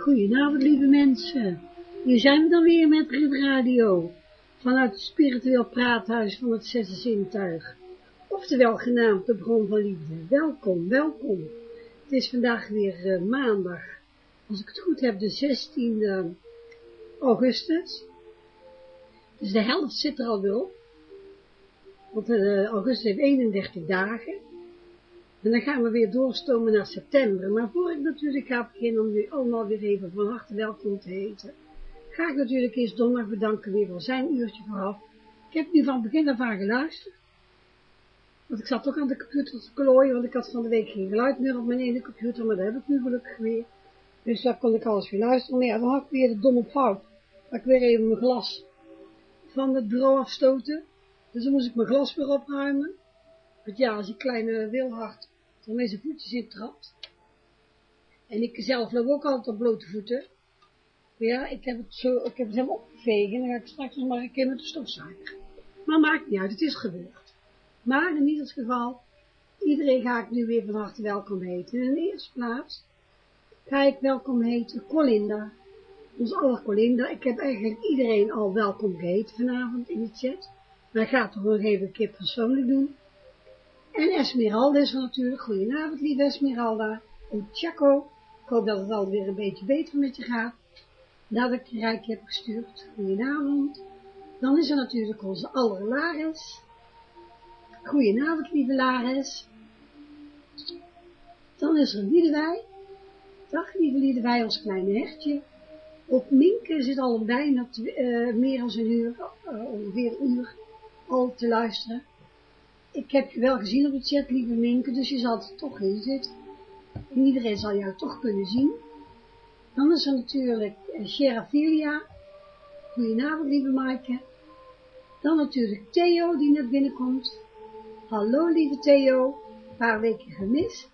goedenavond lieve mensen. Hier zijn we dan weer met Rid Radio, vanuit het spiritueel praathuis van het zesde zintuig. Oftewel genaamd de bron van liefde. Welkom, welkom. Het is vandaag weer uh, maandag, als ik het goed heb, de 16e augustus. Dus de helft zit er al wel. Want uh, augustus heeft 31 dagen. En dan gaan we weer doorstomen naar september. Maar voor ik natuurlijk ga beginnen om jullie allemaal weer even van harte welkom te heten, ga ik natuurlijk eerst donderdag bedanken weer voor zijn uurtje vooraf. Ik heb nu van begin af aan geluisterd. Want ik zat ook aan de computer te klooien, want ik had van de week geen geluid meer op mijn ene computer, maar dat heb ik nu gelukkig weer. Dus daar kon ik alles weer luisteren. Maar ja, dan had ik weer de domme fout. Dat ik weer even mijn glas van het bureau afstoten. Dus dan moest ik mijn glas weer opruimen. Want ja, als die kleine Wilhard met zijn voetjes in trapt. En ik zelf loop ook altijd op blote voeten. Ja, ik heb het zo, ik heb het helemaal opgevegen. En dan ga ik straks nog maar een keer met de stofzuiger. Maar maakt niet uit, het is gebeurd. Maar in ieder geval, iedereen ga ik nu weer van harte welkom heten. In de eerste plaats ga ik welkom heten Colinda. Ons aller Colinda. Ik heb eigenlijk iedereen al welkom geheten vanavond in de chat. Maar ik ga het toch nog even een keer persoonlijk doen. En Esmeralda is er natuurlijk. Goedenavond, lieve Esmeralda. En Chaco. Ik hoop dat het alweer een beetje beter met je gaat. Nadat ik rijk heb gestuurd. Goedenavond. Dan is er natuurlijk onze aller Laris. Goedenavond, lieve Laris. Dan is er Liedewij. Dag, lieve Liedewij, ons kleine hertje. Op Minke zit al bijna uh, meer dan een uur, uh, ongeveer een uur, al te luisteren ik heb je wel gezien op het chat, lieve Minke, dus je zal er toch in zitten. En iedereen zal jou toch kunnen zien. Dan is er natuurlijk uh, Sherafilia. Goedenavond, lieve Maaike. Dan natuurlijk Theo, die net binnenkomt. Hallo, lieve Theo. Een paar weken gemist.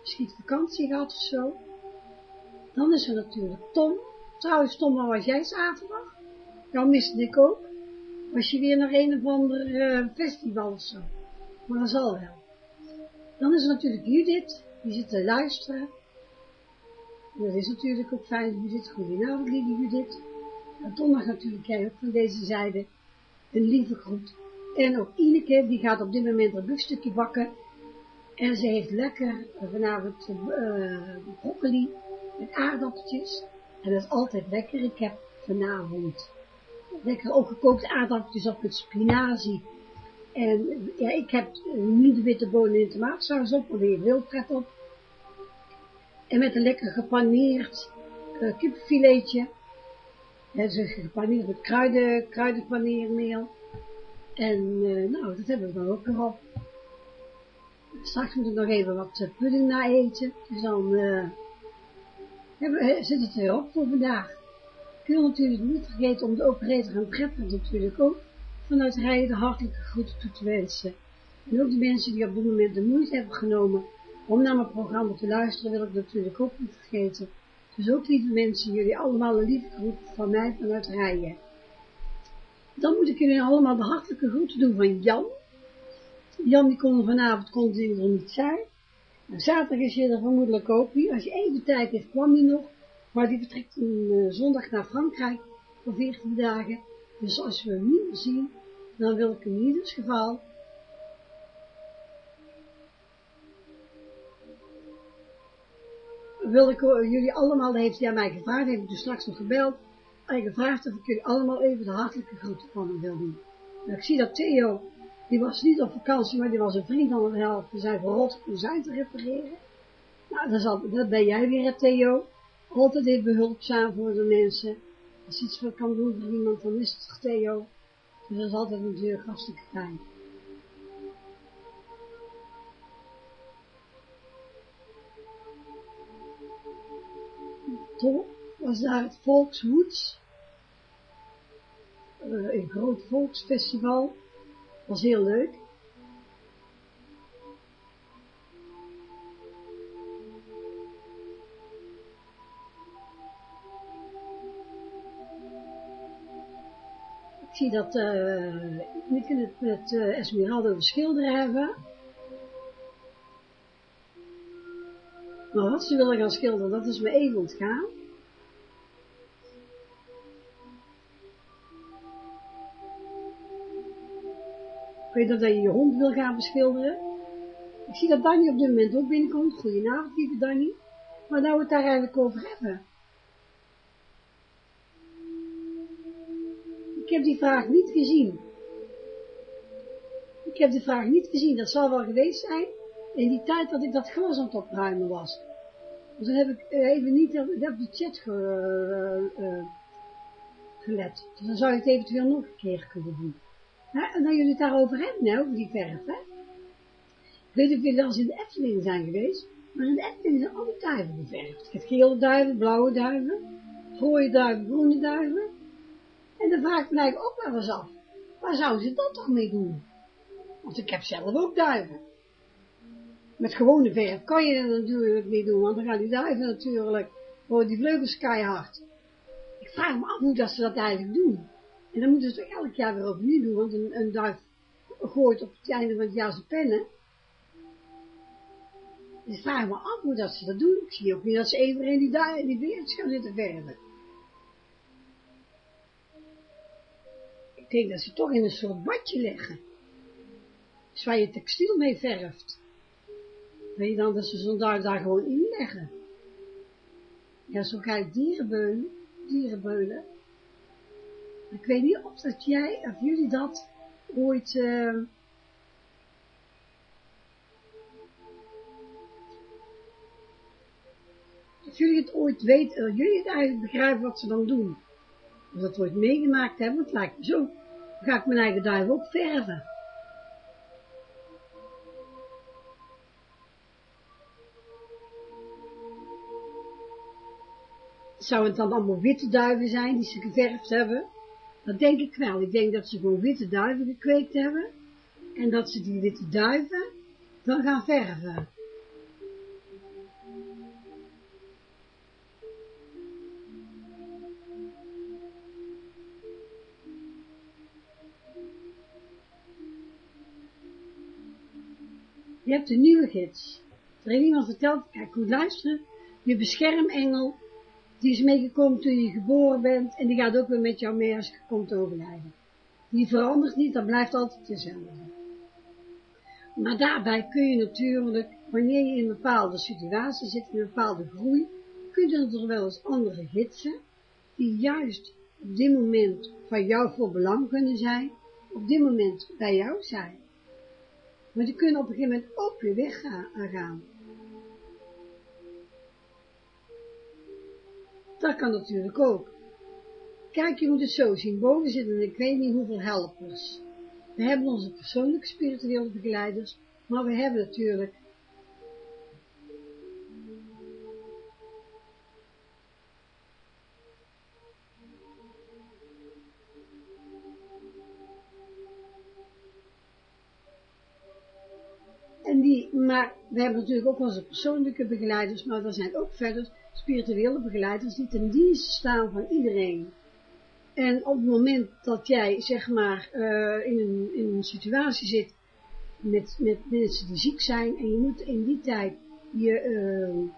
Misschien vakantie gehad of zo. Dan is er natuurlijk Tom. Trouwens, Tom, waar was jij zaterdag? Jou miste ik ook was je weer naar een of ander uh, festival of zo. Maar dat zal wel. Dan is er natuurlijk Judith, die zit te luisteren. En dat is natuurlijk ook fijn, Judith. Goedenavond, lieve Judith. En donderdag natuurlijk jij ook van deze zijde een lieve groet. En ook Ineke, die gaat op dit moment een biefstukje bakken. En ze heeft lekker vanavond uh, broccoli met aardappeltjes. En dat is altijd lekker. Ik heb vanavond lekker ook gekookte aardappeltjes op met spinazie. En ja, ik heb nu de witte bonen in tomaatsaus op, maar weer wildpret op. En met een lekker gepaneerd uh, kipfiletje. En ze gepaneerd met kruiden, kruidenpaneermeel. En uh, nou, dat hebben we dan ook erop. Straks moet ik nog even wat pudding na eten. Dus dan uh, hebben, zit het erop voor vandaag. Wil natuurlijk niet vergeten om de operator en Bretland natuurlijk ook vanuit rijden de hartelijke groeten toe te wensen. En ook de mensen die op dit moment de moeite hebben genomen om naar mijn programma te luisteren, wil ik natuurlijk ook niet vergeten. Dus ook lieve mensen, jullie allemaal een lieve groet van mij vanuit Rijen. Dan moet ik jullie allemaal de hartelijke groeten doen van Jan. Jan die kon vanavond kon er niet zijn. Zaterdag is je er vermoedelijk ook niet. Als je even tijd heeft, kwam hij nog. Maar die vertrekt een uh, zondag naar Frankrijk voor 14 dagen. Dus als we hem niet zien, dan wil ik in ieder geval wil ik uh, jullie allemaal, heeft hij aan mij gevraagd, heeft dus straks nog gebeld, en gevraagd of ik jullie allemaal even de hartelijke groeten van hem wil doen. Nou, ik zie dat Theo, die was niet op vakantie, maar die was een vriend aan het helpen zijn verrot zijn te repareren. Nou, dat ben jij weer, Theo altijd even behulpzaam voor de mensen. Als iets voor kan doen voor iemand, dan is het Theo. Dus dat is altijd natuurlijk hartstikke fijn. Toch was daar het Volkswoeds. Uh, een groot volksfestival. Was heel leuk. Zie dat uh, ik het met uh, Esmeralda de schilder hebben. Maar wat ze willen gaan schilderen, dat is me even ontgaan. Ik weet dat je je hond wil gaan beschilderen. Ik zie dat Danny op dit moment ook binnenkomt. Goedenavond, lieve Danny. Maar nou we het daar eigenlijk over hebben. Ik heb die vraag niet gezien. Ik heb de vraag niet gezien. Dat zal wel geweest zijn in die tijd dat ik dat glas aan het opruimen was. Dus dan heb ik even niet op de chat ge, uh, uh, gelet. Dus dan zou je het eventueel nog een keer kunnen doen. En dan jullie het daarover hebben, over die verf, hè. Ik weet niet of jullie al in de Efteling zijn geweest, maar in de Efteling zijn alle duiven geverfd. Ik heb gele duiven, blauwe duiven, rode duiven, groene duiven. En dan vraag ik eigenlijk ook wel eens af, waar zouden ze dat toch mee doen? Want ik heb zelf ook duiven. Met gewone verf kan je dat natuurlijk niet doen, want dan gaan die duiven natuurlijk, worden die vleugels keihard. Ik vraag me af hoe dat ze dat eigenlijk doen. En dan moeten ze het elk jaar weer opnieuw doen, want een, een duif gooit op het einde van het jaar zijn pennen. Dus ik vraag me af hoe dat ze dat doen. Ik zie ook niet dat ze even in die, die beertjes gaan zitten verven. Denk dat ze toch in een soort badje leggen. Dus waar je textiel mee verft. Weet je dan dat ze zo'n duif daar gewoon in leggen. Ja, zo ga ik dierenbeulen, dierenbeulen. Ik weet niet of dat jij, of jullie dat ooit, uh, jullie het ooit weten, uh, jullie het eigenlijk begrijpen wat ze dan doen. Of dat ooit meegemaakt hebben, het lijkt me zo. Ga ik mijn eigen duif ook verven. Zou het dan allemaal witte duiven zijn die ze geverfd hebben? Dat denk ik wel. Ik denk dat ze gewoon witte duiven gekweekt hebben. En dat ze die witte duiven dan gaan verven. Een nieuwe gids. Er heeft iemand verteld, kijk goed luisteren, je beschermengel die is meegekomen toen je geboren bent en die gaat ook weer met jou mee als je komt overlijden. Die verandert niet, dat blijft altijd dezelfde. Maar daarbij kun je natuurlijk, wanneer je in een bepaalde situatie zit, in een bepaalde groei, kun je er wel eens andere gidsen, die juist op dit moment van jou voor belang kunnen zijn, op dit moment bij jou zijn. Maar die kunnen op een gegeven moment ook weer weggaan. Dat kan natuurlijk ook. Kijk, je moet het zo zien. Boven zitten ik weet niet hoeveel helpers. We hebben onze persoonlijke spirituele begeleiders, maar we hebben natuurlijk we hebben natuurlijk ook onze persoonlijke begeleiders, maar er zijn ook verder spirituele begeleiders die ten dienste staan van iedereen. En op het moment dat jij, zeg maar, uh, in, een, in een situatie zit met, met mensen die ziek zijn en je moet in die tijd je, uh,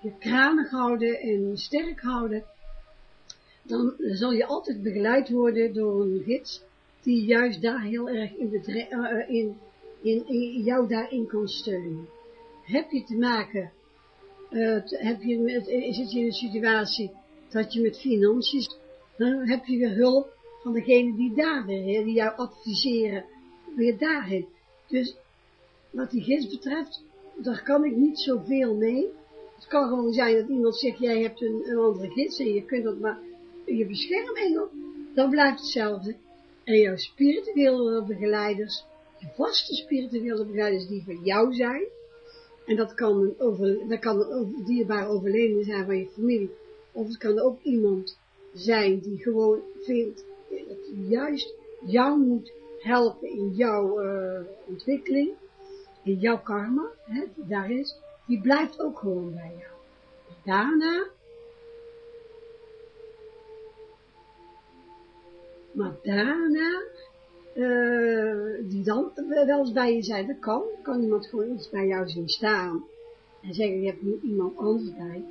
je kranig houden en sterk houden, dan zal je altijd begeleid worden door een gids die juist daar heel erg in, in, in, in jou daarin kan steunen. Heb je te maken uh, heb je zit je in een situatie dat je met financiën, dan heb je weer hulp van degene die daar weer, die jou adviseren, weer daarheen. Dus wat die gids betreft, daar kan ik niet zoveel mee. Het kan gewoon zijn dat iemand zegt, jij hebt een, een andere gids en je kunt dat maar, je beschermengel, dan blijft hetzelfde. En jouw spirituele begeleiders, je vaste spirituele begeleiders die van jou zijn, en dat kan een, over, dat kan een dierbaar overledene zijn van je familie. Of het kan ook iemand zijn die gewoon vindt dat juist jou moet helpen in jouw uh, ontwikkeling, in jouw karma, hè, die daar is, die blijft ook gewoon bij jou. Daarna, maar daarna uh, die dan wel eens bij je zijn. Dat kan. Kan iemand gewoon iets bij jou zien staan. En zeggen, je hebt nu iemand anders bij.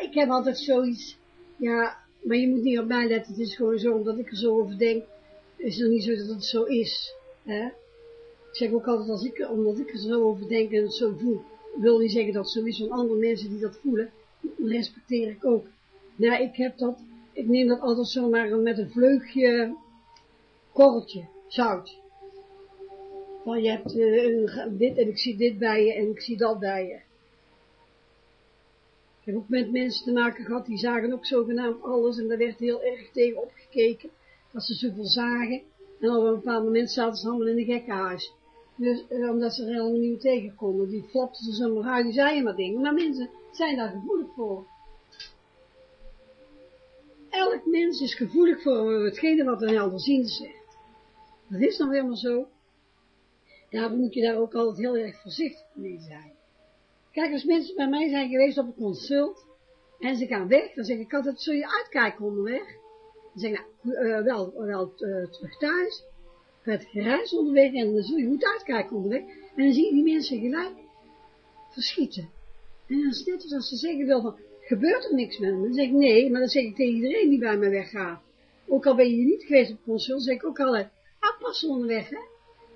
Ik heb altijd zoiets, ja, maar je moet niet op mij letten, het is gewoon zo, omdat ik er zo over denk, is het niet zo dat het zo is. Hè? Ik zeg ook altijd, als ik, omdat ik er zo over denk en het zo voel, wil niet zeggen dat het zo is van andere mensen die dat voelen, respecteer ik ook. Nou, ik heb dat, ik neem dat altijd zomaar met een vleugje korreltje, zout. Van je hebt uh, dit en ik zie dit bij je en ik zie dat bij je. Ik heb ook met mensen te maken gehad, die zagen ook zogenaamd alles en daar werd heel erg tegen opgekeken, dat ze zoveel zagen. En op een bepaald moment zaten ze allemaal in een gekkenhuis. Dus, uh, omdat ze er helemaal niet tegen konden. Die flapten ze zomaar uit, die zeiden maar dingen. Maar mensen zijn daar gevoelig voor. Elk mens is gevoelig voor hetgene wat een helderziende zegt. Dat is nog helemaal zo. Daarom moet je daar ook altijd heel erg voorzichtig mee zijn. Kijk, als mensen bij mij zijn geweest op een consult, en ze gaan weg, dan zeg ik altijd, zul je uitkijken onderweg? Dan zeg ik, nou, uh, wel, wel uh, terug thuis, het gereis onderweg, en dan zul je goed uitkijken onderweg, en dan zie je die mensen gelijk verschieten. En dan is het net ze zeggen wil van, gebeurt er niks met hem? Dan zeg ik, nee, maar dan zeg ik tegen iedereen die bij mij weggaat. Ook al ben je niet geweest op consult, zeg ik ook altijd, afpassen onderweg, hè.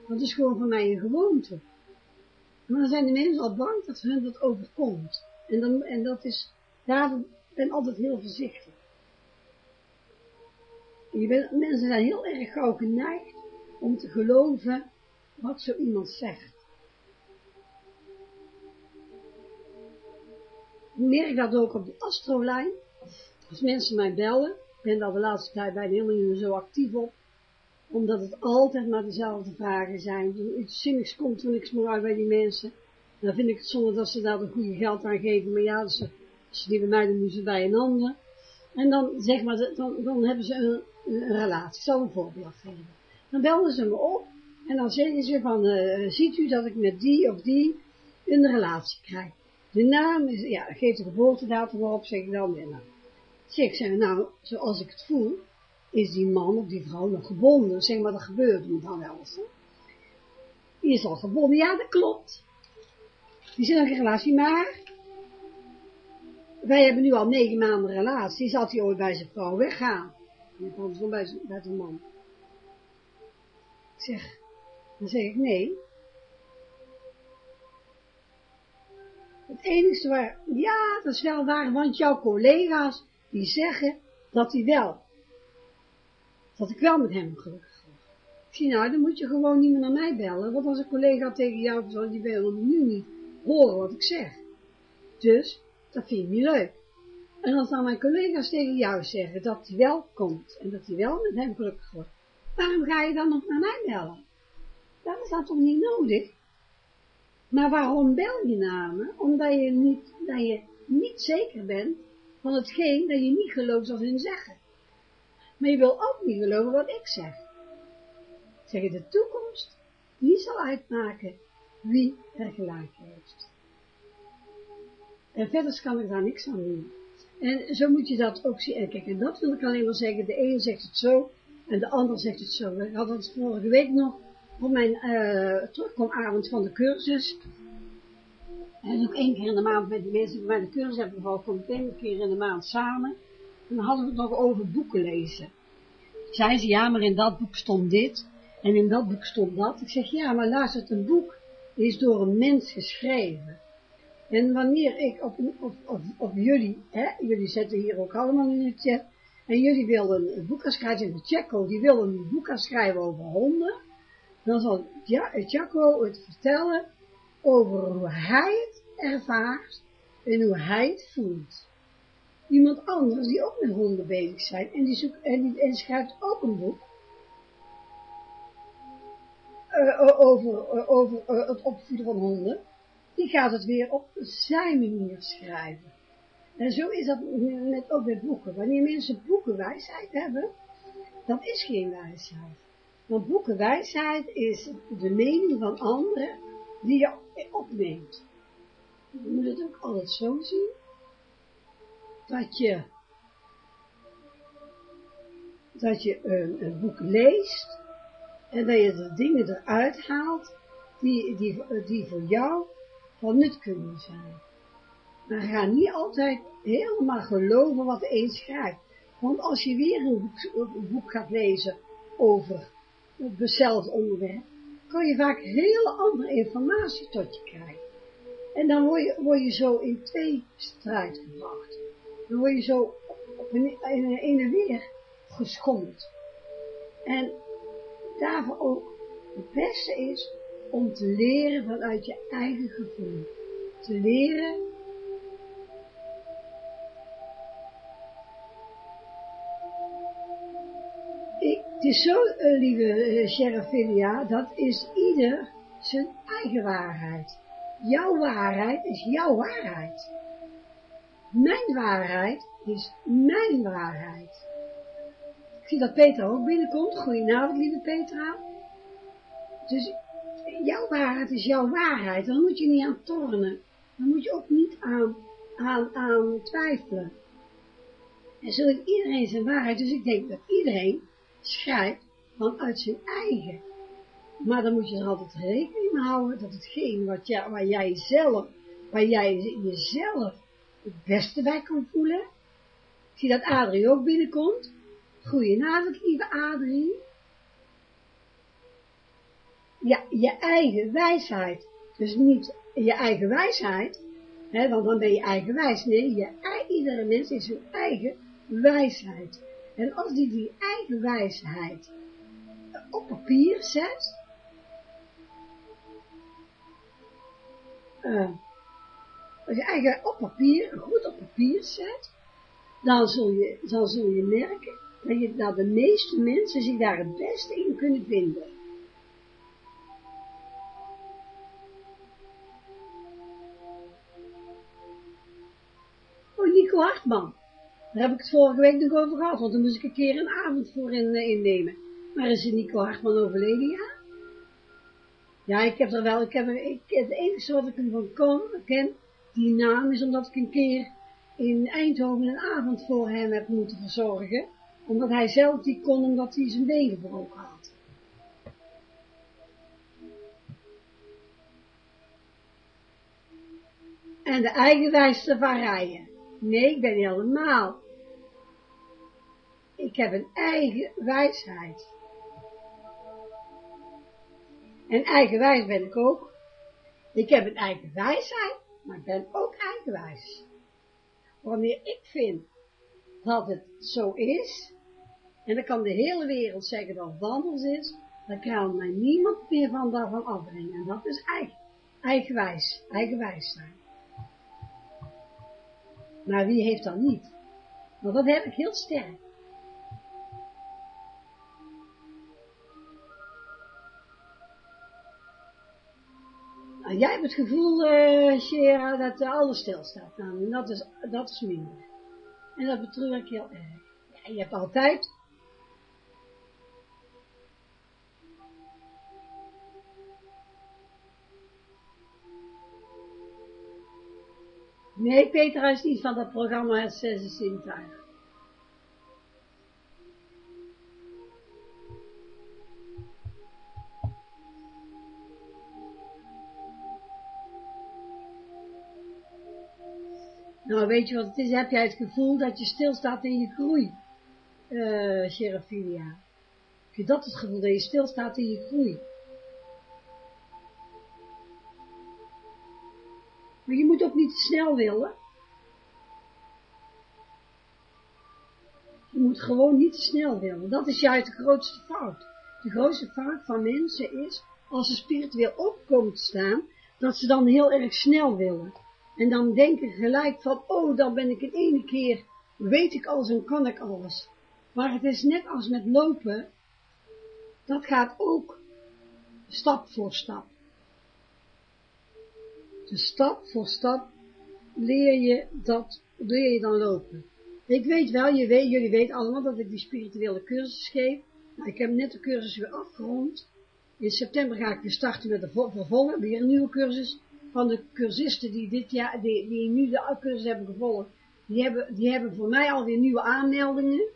Want het is gewoon voor mij een gewoonte. Maar dan zijn de mensen al bang dat hun dat overkomt. En, dan, en dat is, daarom ben ik altijd heel voorzichtig. Je bent, mensen zijn heel erg gauw geneigd om te geloven wat zo iemand zegt. Ik merk dat ook op de astrolijn. Als mensen mij bellen, ik ben daar de laatste tijd bijna helemaal niet meer zo actief op, omdat het altijd maar dezelfde vragen zijn. Iets zinnigs komt er niks meer uit bij die mensen. Dan vind ik het zonde dat ze daar de goede geld aan geven, maar ja, ze, als ze die bij mij doen, moeten ze bij een ander. En dan, zeg maar, dan, dan hebben ze een, een relatie. Ik zal een voorbeeld geven. Dan belden ze me op en dan zeggen ze van, uh, ziet u dat ik met die of die een relatie krijg? De naam is, ja, geef de geboortedatum op, zeg ik dan. Nou, zeg ik, nou, zoals ik het voel, is die man of die vrouw nog gebonden. Zeg maar, dat gebeurt moet dan wel eens. Hè? Die is al gebonden, ja, dat klopt. Die zit nog in relatie, maar wij hebben nu al negen maanden relatie. Zal hij ooit bij zijn vrouw weggaan? En dan zo bij, bij zijn man. Ik zeg, dan zeg ik nee. Het enige waar, ja, dat is wel waar, want jouw collega's, die zeggen dat hij wel dat ik wel met hem gelukkig was. Ik zie nou, dan moet je gewoon niet meer naar mij bellen, want als een collega tegen jou zal die wil nu niet horen wat ik zeg. Dus, dat vind ik niet leuk. En als dan mijn collega's tegen jou zeggen dat hij wel komt en dat hij wel met hem gelukkig wordt, waarom ga je dan nog naar mij bellen? Dat is dan toch niet nodig? Maar waarom bel je naar me? Omdat je niet, dat je niet zeker bent van hetgeen dat je niet gelooft als hun zeggen. Maar je wil ook niet geloven wat ik zeg. Zeg de toekomst, die zal uitmaken wie er gelijk heeft. En verder kan ik daar niks aan doen. En zo moet je dat ook zien. En kijk, en dat wil ik alleen maar zeggen. De ene zegt het zo, en de ander zegt het zo. Ik had het vorige week nog op mijn uh, terugkomavond van de cursus. En ook één keer in de maand met die mensen die bij de cursus hebben gevolgd, kom ik één keer in de maand samen. En dan hadden we het nog over boeken lezen. Zei ze, ja, maar in dat boek stond dit, en in dat boek stond dat. Ik zeg, ja, maar luister, een boek is door een mens geschreven. En wanneer ik op, op, op, jullie, hè, jullie zetten hier ook allemaal in de chat, en jullie wilden een boek gaan schrijven, de Tjekko, die wilden een boek gaan schrijven over honden, dan zal Tjekko het vertellen over hoe hij het ervaart en hoe hij het voelt iemand anders die ook met honden bezig zijn en die, en, die schrijft ook een boek uh, over, uh, over uh, het opvoeden van honden, die gaat het weer op zijn manier schrijven. En zo is dat met, ook met boeken. Wanneer mensen boekenwijsheid hebben, dat is geen wijsheid. Want boekenwijsheid is de mening van anderen die je opneemt. Je moet het ook altijd zo zien dat je, dat je een, boek leest en dat je de dingen eruit haalt die, die, die voor jou van nut kunnen zijn. Maar ga niet altijd helemaal geloven wat een schrijft. Want als je weer een boek, boek gaat lezen over hetzelfde onderwerp, kan je vaak hele andere informatie tot je krijgen. En dan word je, word je zo in twee strijd gebracht. Dan word je zo in een en weer geschommeld. En daarvoor ook het beste is om te leren vanuit je eigen gevoel. Te leren Het is zo, uh, lieve uh, Sherifilia, dat is ieder zijn eigen waarheid. Jouw waarheid is jouw waarheid. Mijn waarheid is mijn waarheid. Ik zie dat Peter ook binnenkomt. Goedenavond, lieve Petra. Dus jouw waarheid is jouw waarheid. Dan moet je niet aan tornen. Dan moet je ook niet aan, aan, aan twijfelen. En zo is iedereen zijn waarheid. Dus ik denk dat iedereen schrijft vanuit zijn eigen. Maar dan moet je er altijd rekening mee houden dat hetgeen wat jij, waar jij zelf, waar jij jezelf het beste bij kan voelen. Zie dat Adrie ook binnenkomt. Goedenavond, lieve Adrie. Ja, je eigen wijsheid. Dus niet je eigen wijsheid, hè, want dan ben je eigenwijs. Nee, je, iedere mens is zijn eigen wijsheid. En als die die eigen wijsheid op papier zet, uh, als je eigen op papier, goed op papier zet, dan zul je, dan zul je merken dat, je, dat de meeste mensen zich daar het beste in kunnen vinden. Oh, Nico Hartman. Daar heb ik het vorige week nog over gehad, want dan moest ik een keer een avond voor in, uh, innemen. Maar is het Nico Hartman overleden, ja? Ja, ik heb er wel, ik heb er, ik, het enige wat ik ervan kon, ken, die naam is omdat ik een keer in Eindhoven een avond voor hem heb moeten verzorgen, omdat hij zelf die kon, omdat hij zijn been gebroken had. En de eigenwijste van rijden. Nee, ik ben helemaal ik heb een eigen wijsheid. En eigenwijs ben ik ook. Ik heb een eigen wijsheid, maar ik ben ook eigenwijs. Wanneer ik vind dat het zo is, en dan kan de hele wereld zeggen dat het anders is, dan kan mij niemand meer van daarvan afbrengen. En dat is eigen, eigenwijs, eigenwijs zijn. Maar wie heeft dat niet? Want dat heb ik heel sterk. Jij hebt het gevoel, uh, Shera, dat alles stilstaat. Nou, dat is, dat is minder. En dat betreur ik heel erg. Ja, je hebt altijd... Nee, Peter is niet van dat programma Het Zesde Zintuig. Nou, weet je wat het is? Heb jij het gevoel dat je stilstaat in je groei, uh? Heb je dat het gevoel dat je stilstaat in je groei? Maar je moet ook niet te snel willen. Je moet gewoon niet te snel willen. Dat is juist de grootste fout. De grootste fout van mensen is, als ze spiritueel opkomen te staan, dat ze dan heel erg snel willen. En dan denken gelijk van, oh, dan ben ik in één keer, weet ik alles en kan ik alles. Maar het is net als met lopen, dat gaat ook stap voor stap. Dus stap voor stap leer je dat, leer je dan lopen. Ik weet wel, je weet, jullie weten allemaal dat ik die spirituele cursus geef. Nou, ik heb net de cursus weer afgerond. In september ga ik weer starten met de vervolgen, weer een nieuwe cursus van de cursisten die dit jaar, die, die nu de cursus hebben gevolgd, die hebben, die hebben voor mij alweer nieuwe aanmeldingen,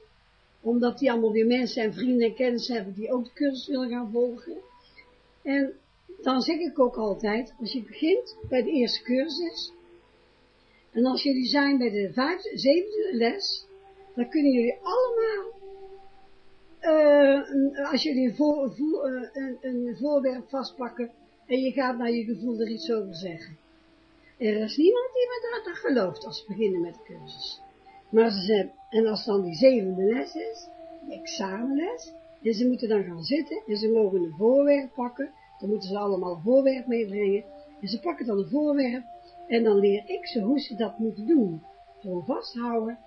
omdat die allemaal weer mensen en vrienden en kennissen hebben die ook de cursus willen gaan volgen. En dan zeg ik ook altijd, als je begint bij de eerste cursus, en als jullie zijn bij de vijfde, zevende les, dan kunnen jullie allemaal, uh, als jullie een, voor, voor, een, een, voorwerp vastpakken, en je gaat naar je gevoel er iets over zeggen. Er is niemand die me dat gelooft als we beginnen met de cursus. Maar ze zijn, en als dan die zevende les is, de examenles, en ze moeten dan gaan zitten, en ze mogen een voorwerp pakken, dan moeten ze allemaal een voorwerp meebrengen, en ze pakken dan een voorwerp, en dan leer ik ze hoe ze dat moeten doen. Gewoon vasthouden,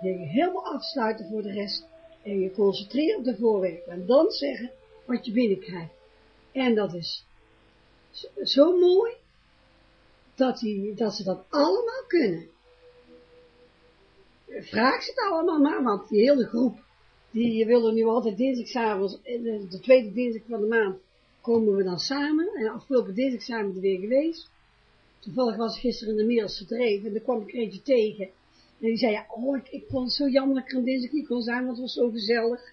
je helemaal afsluiten voor de rest, en je concentreren op de voorwerp, en dan zeggen wat je binnenkrijgt. En dat is zo mooi, dat, die, dat ze dat allemaal kunnen. Vraag ze het allemaal maar, want die hele groep, die willen nu altijd dinsdagavond, de, de tweede dinsdag van de maand, komen we dan samen. En afgelopen dinsdag zijn we er weer geweest. Toevallig was ik gisteren in de Middelste Dreef en daar kwam ik eentje tegen. En die zei, ja, oh, ik, ik vond het zo jammer dat ik er dinsdag niet kon zijn, want het was zo gezellig.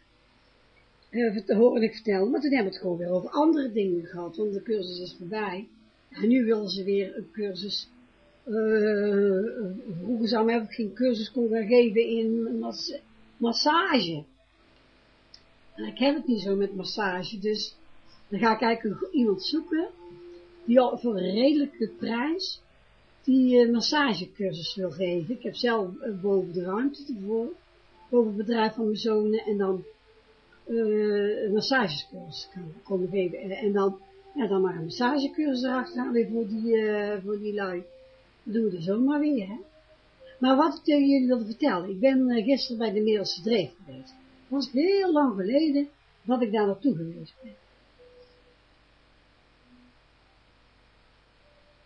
Te horen ik vertellen, maar toen hebben we het gewoon weer over andere dingen gehad, want de cursus is voorbij. En nu willen ze weer een cursus, uh, vroeger zou ook geen cursus kunnen geven in mas massage. En ik heb het niet zo met massage, dus dan ga ik eigenlijk iemand zoeken, die al voor een redelijke prijs, die uh, massagecursus wil geven. Ik heb zelf uh, boven de ruimte ervoor, boven het bedrijf van mijn zonen, en dan uh, massagecursus kan komen geven. En, en dan ja, dan maar een massagecursus erachteraan weer voor die, uh, voor die lui. Dat doen we er zomaar weer, hè. Maar wat ik jullie wilde vertellen, ik ben uh, gisteren bij de Middelste Dreef geweest. Het was heel lang geleden dat ik daar naartoe geweest ben.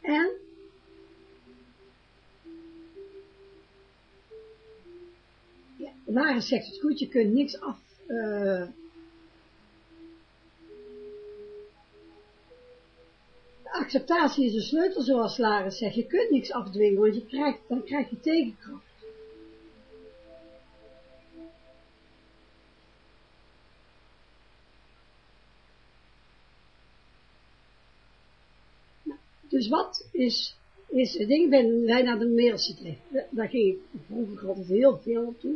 En ja, Lara zegt het goed, je kunt niks af, uh, acceptatie is de sleutel, zoals Lara zegt. Je kunt niks afdwingen, want je krijgt, dan krijg je tegenkracht. Nou, dus wat is, is het ding, ben wij naar de Meerse Dreef. Daar ging ik vroeger altijd heel veel op toe.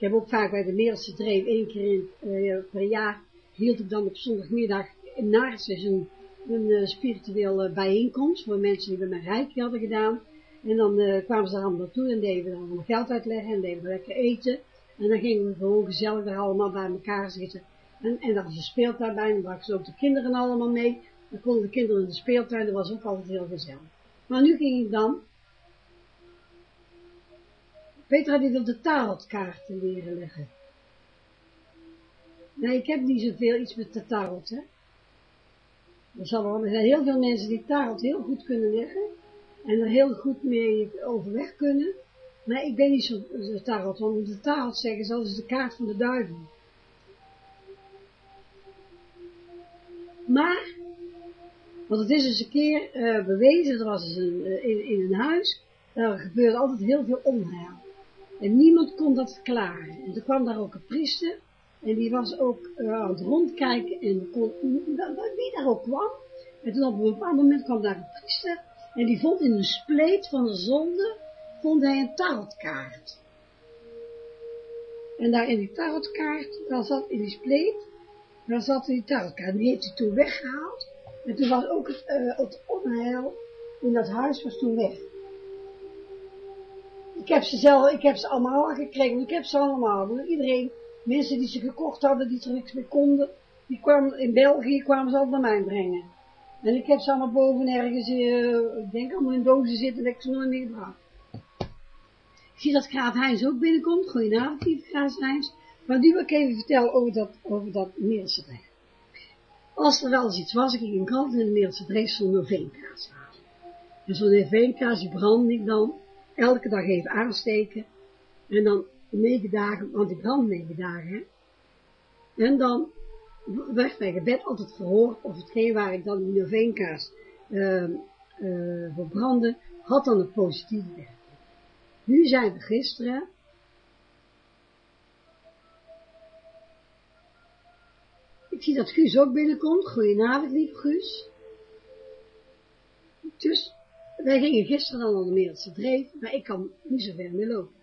Ik heb ook vaak bij de Meerse Dreef één keer in, uh, per jaar, hield ik dan op zondagmiddag na het seizoen een uh, spirituele bijeenkomst voor mensen die bij mij rijk hadden gedaan. En dan uh, kwamen ze daar allemaal naartoe en deden we dan allemaal geld uitleggen en deden we lekker eten. En dan gingen we gewoon gezellig daar allemaal bij elkaar zitten. En, en daar was een speeltuin bij, en dan brachten ze ook de kinderen allemaal mee. Dan konden de kinderen in de speeltuin, dat was ook altijd heel gezellig. Maar nu ging ik dan, Petra die wil de tarotkaarten leren leggen. Nee, ik heb niet zoveel iets met de tarot, hè. Er, zijn heel veel mensen die tarot heel goed kunnen leggen en er heel goed mee overweg kunnen. Maar ik ben niet zo, tarot, want de tarot zeggen ze, de kaart van de duivel. Maar, want het is eens een keer uh, bewezen, er was dus een, uh, in, in, een huis, daar gebeurde altijd heel veel onheil. En niemand kon dat verklaren. En toen kwam daar ook een priester, en die was ook uh, aan het rondkijken en kon, wie daar ook kwam. En toen op een bepaald moment kwam daar een priester. En die vond in een spleet van de zonde, vond hij een tarotkaart. En daar in die tarotkaart, daar zat in die spleet, daar zat die tarotkaart. Die heeft hij toen weggehaald. En toen was ook het, uh, het onheil in dat huis was toen weg. Ik heb ze zelf, ik heb ze allemaal gekregen, ik heb ze allemaal. Iedereen mensen die ze gekocht hadden, die er niks mee konden, die kwamen, in België kwamen ze altijd naar mij brengen. En ik heb ze allemaal boven ergens, uh, ik denk allemaal in dozen zitten, dat ik ze nooit meer gebracht. Ik zie dat Graaf ook binnenkomt. Goedenavond, lieve Graaf Heinz. Maar nu wil ik even vertellen over dat, over dat. Als er wel eens iets was, ik in krant in de Middelste Dreef zo'n veenkaas. En zo'n veenkaas, die brandde ik dan, elke dag even aansteken. En dan negen dagen, want ik brand negen dagen, En dan werd mijn gebed altijd verhoord of hetgeen waar ik dan die noveenkaas uh, uh, verbrandde, had dan een positieve werking. Nu zijn we gisteren, ik zie dat Guus ook binnenkomt, goedenavond lieve Guus. Dus wij gingen gisteren al de Middelste Dreef, maar ik kan niet zo ver meer lopen.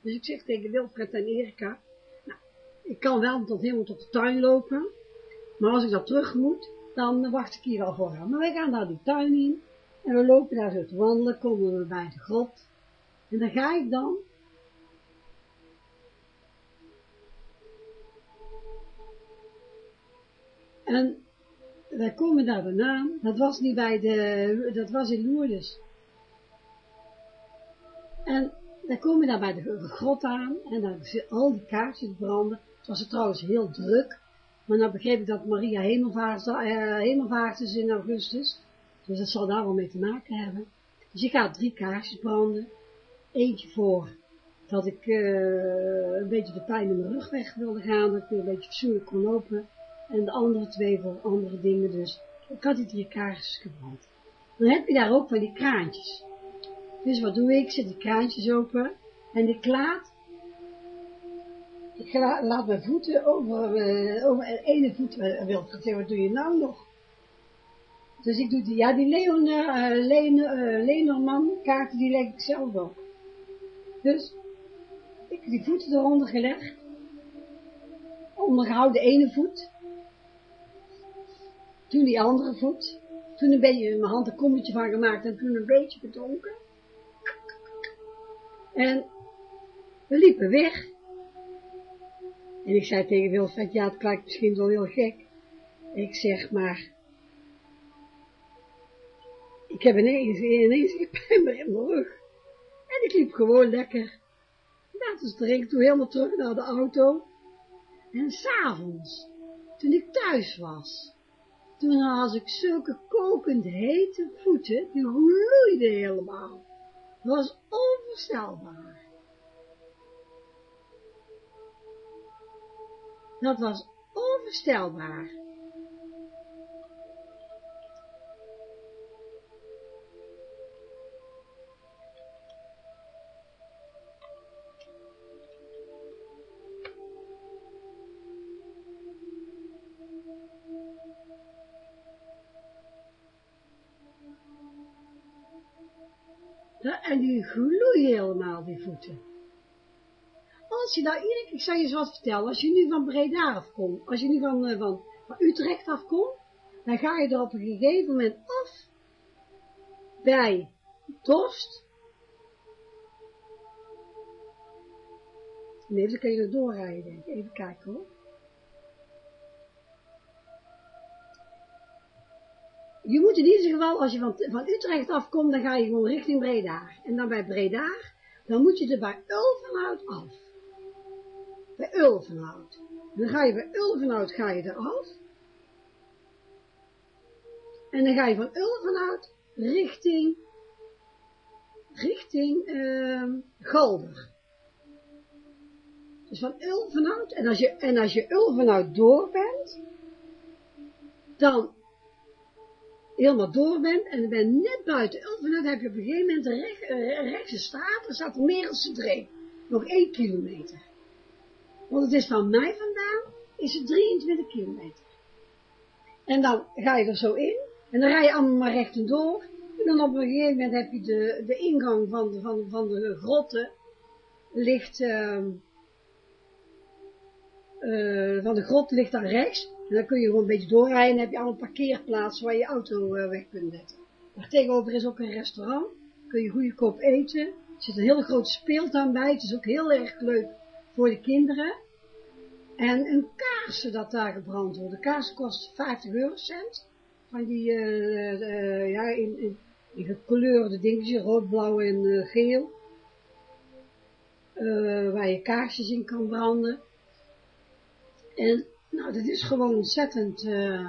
Dus ik zeg tegen Wilfred en Erika, nou, ik kan wel tot helemaal tot de tuin lopen, maar als ik dan terug moet, dan wacht ik hier al voor haar. Maar wij gaan daar die tuin in, en we lopen daar zo te wandelen, komen we bij de grot, en dan ga ik dan En wij komen daar daarna, dat was niet bij de, dat was in Lourdes. En wij komen daar bij de grot aan en daar al die kaarsjes branden. Het was er trouwens heel druk, maar dan begreep ik dat Maria hemelvaart, uh, hemelvaart is in augustus. Dus dat zal daar wel mee te maken hebben. Dus ik ga drie kaarsjes branden. Eentje voor dat ik uh, een beetje de pijn in mijn rug weg wilde gaan, dat ik weer een beetje fatsoenlijk kon lopen en de andere twee voor andere dingen, dus ik had die drie kaarsjes gebrand. Dan heb je daar ook van die kraantjes. Dus wat doe ik? Ik zet die kraantjes open en ik laat, ik laat mijn voeten over, uh, over de ene voet, uh, wil zeggen, wat doe je nou nog? Dus ik doe die, ja, die Leon, Lenormand kaarten, die leg ik zelf ook. Dus, ik heb die voeten eronder gelegd, onderhoud de ene voet, toen die andere voet. Toen een beetje mijn hand een kommetje van gemaakt en toen een beetje gedronken. En we liepen weg. En ik zei tegen Wilfred, ja het klinkt misschien wel heel gek. Ik zeg maar, ik heb ineens, ineens pijn in mijn rug. En ik liep gewoon lekker. Dat is ik toen helemaal terug naar de auto. En s'avonds, toen ik thuis was, toen had ik zulke kokend hete voeten, die gloeiden helemaal. Was onvoorstelbaar. Dat was onvoorstelbaar. En die gloeien helemaal, die voeten. Als je nou iedere ik zou je eens wat vertellen, als je nu van Breda afkomt, als je nu van, uh, van, van Utrecht afkomt, dan ga je er op een gegeven moment af bij Dorst. Nee, dan kun je er doorrijden, denk ik. Even kijken hoor. Je moet in ieder geval, als je van, van Utrecht afkomt, dan ga je gewoon richting Breda. En dan bij Breda, dan moet je er bij Ulvenhout af. Bij Ulvenhout. Dan ga je bij Ulvenhout, ga je eraf. En dan ga je van Ulvenhout richting, richting uh, Galder. Dus van Ulvenhout, en als je, en als je Ulvenhout door bent, dan helemaal door bent en je bent net buiten Ulven, heb je op een gegeven moment een, recht, straat, er staat een Merelse Dreef, nog één kilometer. Want het is van mij vandaan, is het 23 kilometer. En dan ga je er zo in, en dan rij je allemaal maar door, en dan op een gegeven moment heb je de, de ingang van de, van, van de grotten, ligt, uh, van de grot ligt daar rechts, en dan kun je gewoon een beetje doorrijden en heb je al een parkeerplaats waar je auto uh, weg kunt zetten. Maar tegenover is ook een restaurant, kun je goede kop eten. Er zit een hele grote speeltuin bij, het is ook heel erg leuk voor de kinderen. En een kaars dat daar gebrand wordt. De kaars kost 50 eurocent. Van die, uh, uh, ja, in, in, in gekleurde dingetjes, rood, blauw en geel. waar je kaarsjes in kan branden. En nou, dat is gewoon ontzettend... Uh...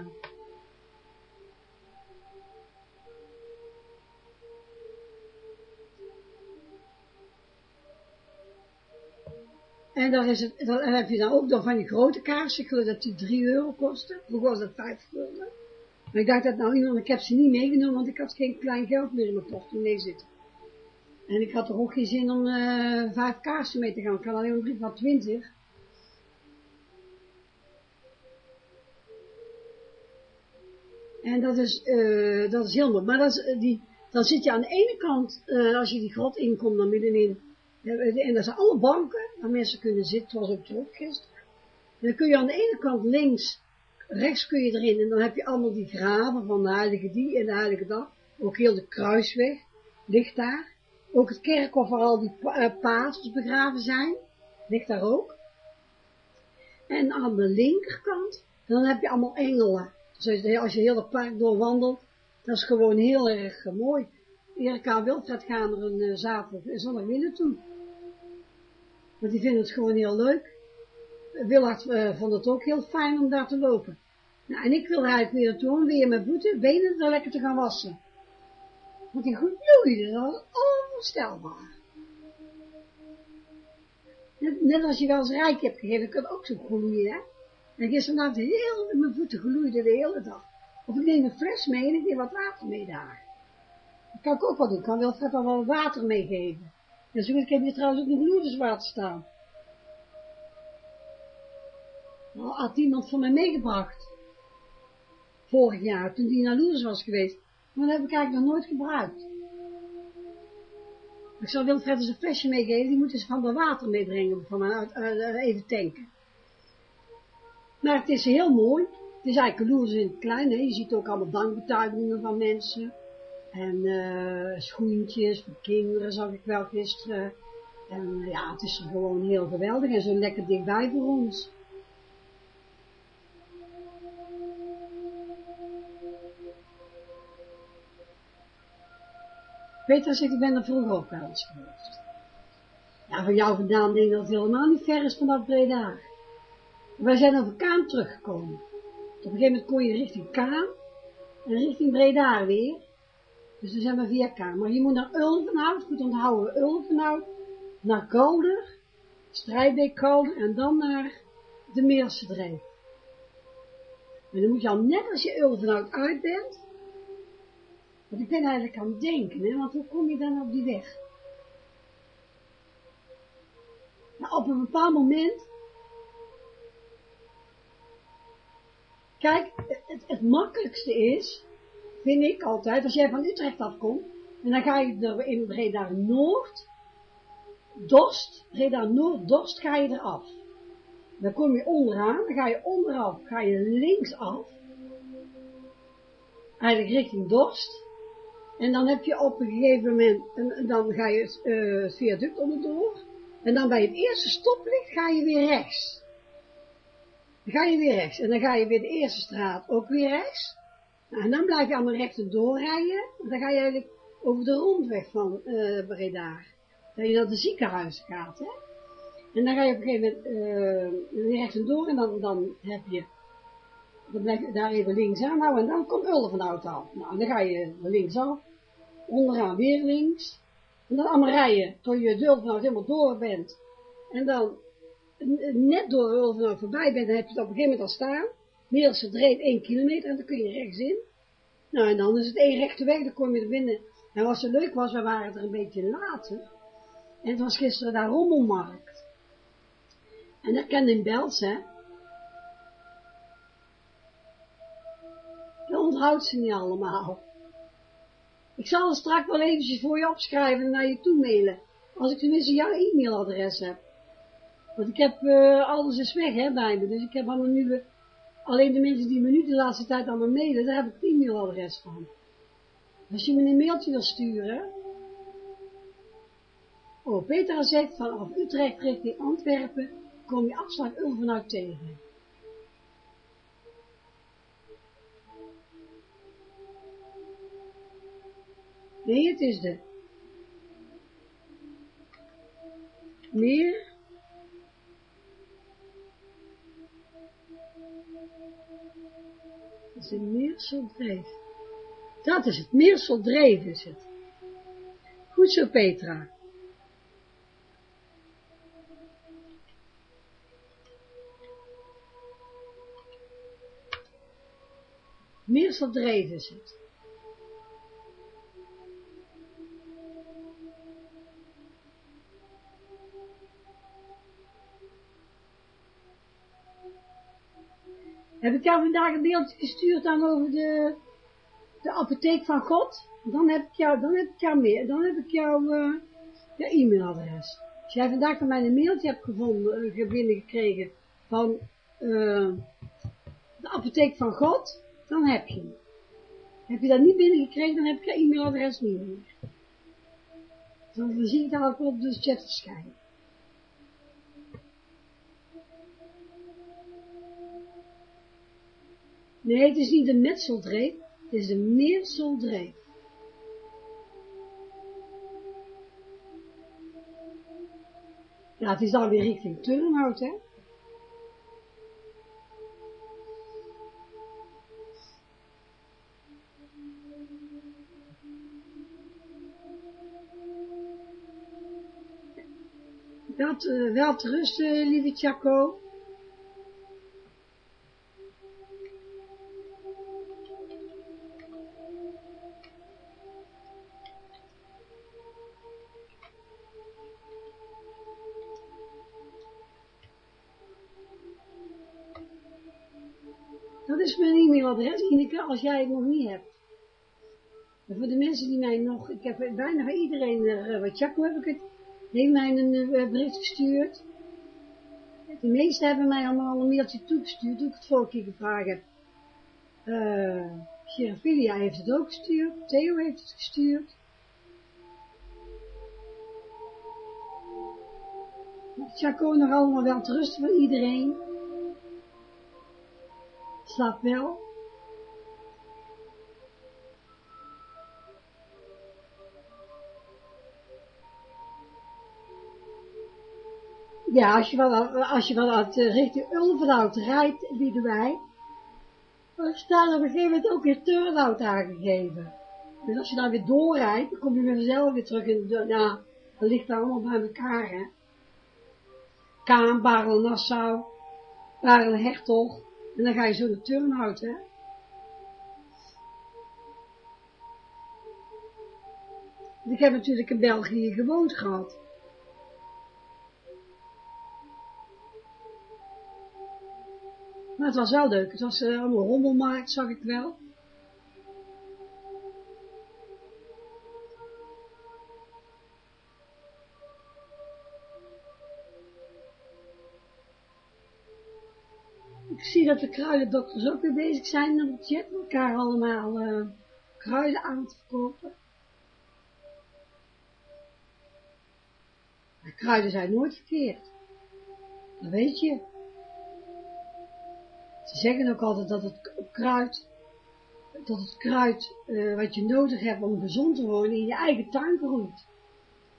En daar, is het, dan heb je dan ook nog van die grote kaarsen, ik geloof dat die 3 euro kosten. Vroeger was dat 5 euro. Maar ik dacht dat nou iemand, ik heb ze niet meegenomen, want ik had geen klein geld meer in mijn portemonnee zitten. En ik had er ook geen zin om uh, vijf kaarsen mee te gaan. Ik had alleen nog van 20. En dat is, uh, dat is heel mooi. Maar dat is, uh, die, dan zit je aan de ene kant, uh, als je die grot inkomt, dan middenin, en dat zijn alle banken waar mensen kunnen zitten, zoals ook terug gisteren. En dan kun je aan de ene kant links, rechts kun je erin, en dan heb je allemaal die graven van de heilige die en de heilige dag. Ook heel de kruisweg ligt daar. Ook het kerkhof waar al die pa begraven zijn, ligt daar ook. En aan de linkerkant, dan heb je allemaal engelen. Als je heel het park doorwandelt, dat is gewoon heel erg uh, mooi. Erika Wilfred gaan er een uh, zaterdag en zondag weer naartoe. Want die vinden het gewoon heel leuk. Willard uh, vond het ook heel fijn om daar te lopen. Nou, en ik wil eigenlijk weer naartoe om weer mijn voeten, benen er lekker te gaan wassen. Want die goed bloeide, dat was onvoorstelbaar. Net, als je wel eens rijk hebt gegeven, kan ook zo gloeien, hè. En gisteravond heel mijn voeten gloeiden de hele dag. Of ik neem een fles mee en ik neem wat water mee daar. Dat kan ik ook wel doen. Ik kan wel al wel water meegeven. En zo ik heb hier trouwens ook nog loederswater staan. Nou, had iemand van mij meegebracht. Vorig jaar, toen die naar Loerders was geweest. Maar dat heb ik eigenlijk nog nooit gebruikt. Ik zal Wilfred eens een flesje meegeven, die moet eens van de water meebrengen, van mij uh, even tanken. Maar het is heel mooi. Het is eigenlijk loers in het klein, hè. je ziet ook allemaal dankbetuigingen van mensen. En uh, schoentjes voor kinderen zag ik wel gisteren. En uh, ja, het is gewoon heel geweldig en zo lekker dichtbij voor ons. Peter zegt, ik ben er vroeger ook wel eens geweest. Ja, van jou vandaan denk ik dat het helemaal niet ver is vanaf Breda. Wij zijn over Kaan teruggekomen. Op een gegeven moment kon je richting Kaan en richting Breda weer. Dus dan zijn we via Kaan. Maar je moet naar Ulvenhout, goed onthouden, Ulvenhout, naar Kouder, Strijdbeek Kouder en dan naar de Meerse. En dan moet je al net als je Ulvenhout uit bent, want ik ben eigenlijk aan het denken, hè, want hoe kom je dan op die weg? Nou, op een bepaald moment Kijk, het, het, makkelijkste is, vind ik altijd, als jij van Utrecht afkomt, en dan ga je er in Breda Noord, Dorst, Breda Noord, Dorst, ga je eraf. Dan kom je onderaan, dan ga je onderaf, ga je linksaf, eigenlijk richting Dorst, en dan heb je op een gegeven moment, en, dan ga je het, uh, viaduct onderdoor, en dan bij het eerste stoplicht ga je weer rechts. Dan ga je weer rechts. En dan ga je weer de eerste straat ook weer rechts. Nou, en dan blijf je allemaal recht doorrijden. Dan ga je eigenlijk over de rondweg van uh, Breda. Dat je naar de ziekenhuis gaat, hè. En dan ga je op een gegeven moment uh, rechts door en dan, dan heb je, dan blijf je daar even links aan houden en dan komt Ulvenhout af. Nou, en dan ga je linksaf, onderaan weer links. En dan allemaal rijden tot je Ulvenhout helemaal door bent. En dan net door Ulvenhout voorbij bent, dan heb je het op een gegeven moment al staan. Middelste dreef 1 kilometer en dan kun je rechts in. Nou, en dan is het één rechte weg, dan kom je er binnen. En wat zo leuk was, we waren er een beetje later. En het was gisteren daar rommelmarkt. En dat kende in Bels, hè. Dat onthoudt ze niet allemaal. Ik zal het straks wel eventjes voor je opschrijven en naar je toe mailen. Als ik tenminste jouw e-mailadres heb. Want ik heb, uh, alles is weg, hè, bij me. Dus ik heb allemaal nieuwe, alleen de mensen die me nu de laatste tijd aan me mailen, daar heb ik het e-mailadres van. Als je me een mailtje wil sturen, oh, Peter zegt vanaf Utrecht richting Antwerpen, kom je afslag Ulvenhout tegen. Nee, het is de meer is een Meerseldreef. Dat is het, Meerseldreef is het. Goed zo, Petra. Meerseldreef is het. Heb ik jou vandaag een beeldje gestuurd dan over de, de apotheek van God, dan heb ik jou, dan heb ik jou meer, dan heb ik jou, uh, je e-mailadres. Als jij vandaag van mij een mailtje hebt gevonden, uh, binnengekregen van uh, de apotheek van God, dan heb je hem. Heb je dat niet binnengekregen, dan heb je je e-mailadres niet meer. Dan zie ik dat ook op de chat verschijnen. Nee, het is niet de metseldreef, het is de meerseldreef. Ja, het is dan weer richting Turnhout, hè. Wel, uh, wel te rusten, lieve Chaco. Als jij het nog niet hebt. En voor de mensen die mij nog, ik heb bijna bij iedereen, uh, wat Chaco heb ik het, heeft mij een uh, bericht gestuurd. De meesten hebben mij allemaal een mailtje toegestuurd, toen ik het vorige keer gevraagd heb. Uh, heeft het ook gestuurd, Theo heeft het gestuurd. Chaco nog allemaal wel te van iedereen. Slaap wel. Ja, als je wel, als je richting Ulvenhout rijdt, lieden wij, dan staan op een gegeven moment ook weer Turnhout aangegeven. Dus als je dan weer doorrijdt, dan kom je weer zelf weer terug in de, ja, dat ligt daar allemaal bij elkaar, hè. Kaan, Barel, Nassau, Barel, Hertog, en dan ga je zo naar Turnhout, hè. Ik heb natuurlijk in België gewoond gehad. Maar het was wel leuk. Het was uh, allemaal rommelmarkt, zag ik wel. Ik zie dat de kruidendokters ook weer bezig zijn met het chat, elkaar allemaal uh, kruiden aan te verkopen. De kruiden zijn nooit verkeerd. Dat weet je. Ze zeggen ook altijd dat het kruid, dat het kruid uh, wat je nodig hebt om gezond te worden in je eigen tuin groeit.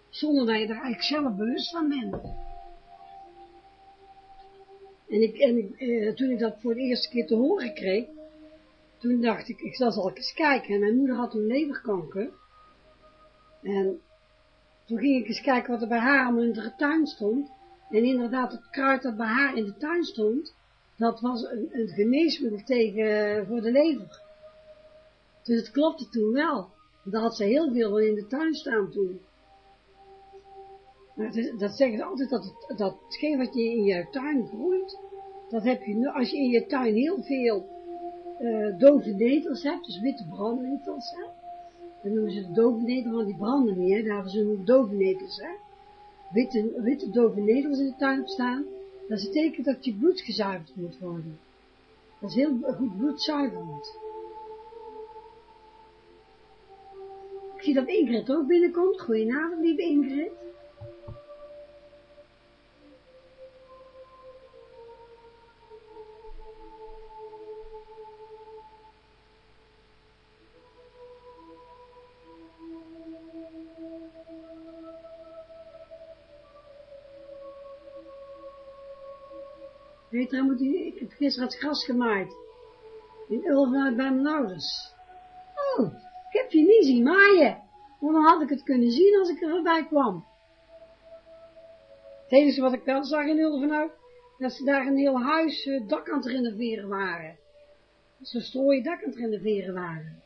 Zonder dat je er eigenlijk zelf bewust van bent. En, ik, en uh, toen ik dat voor de eerste keer te horen kreeg, toen dacht ik, ik zal eens eens kijken. En mijn moeder had toen leverkanker. En toen ging ik eens kijken wat er bij haar allemaal in de tuin stond. En inderdaad, het kruid dat bij haar in de tuin stond, dat was een, een geneesmiddel tegen, voor de lever. Dus het klopte toen wel. Daar had ze heel veel in de tuin staan toen. Maar dat zeggen ze altijd, dat, het, dat hetgeen wat je in je tuin groeit, dat heb je als je in je tuin heel veel uh, dove netels hebt, dus witte brandnetels hebt, dan noemen ze de dove netels, want die branden niet, hè, daar hebben ze dove netels, hè. Witte, witte dove netels in de tuin staan, dat betekent dat je bloed gezuiverd moet worden. Dat is heel goed bloedzuiverend. Ik zie dat Ingrid ook binnenkomt. Goedenavond, lieve Ingrid. Moet ik heb gisteren het gras gemaaid. In Ulven bij mijn ouders. Oh, ik heb je niet zien maaien. Want dan had ik het kunnen zien als ik er voorbij kwam. Het enige wat ik wel zag in Ulvenhout, dat ze daar een heel huis uh, dak aan het renoveren waren. Dat ze strooien dak aan het renoveren waren.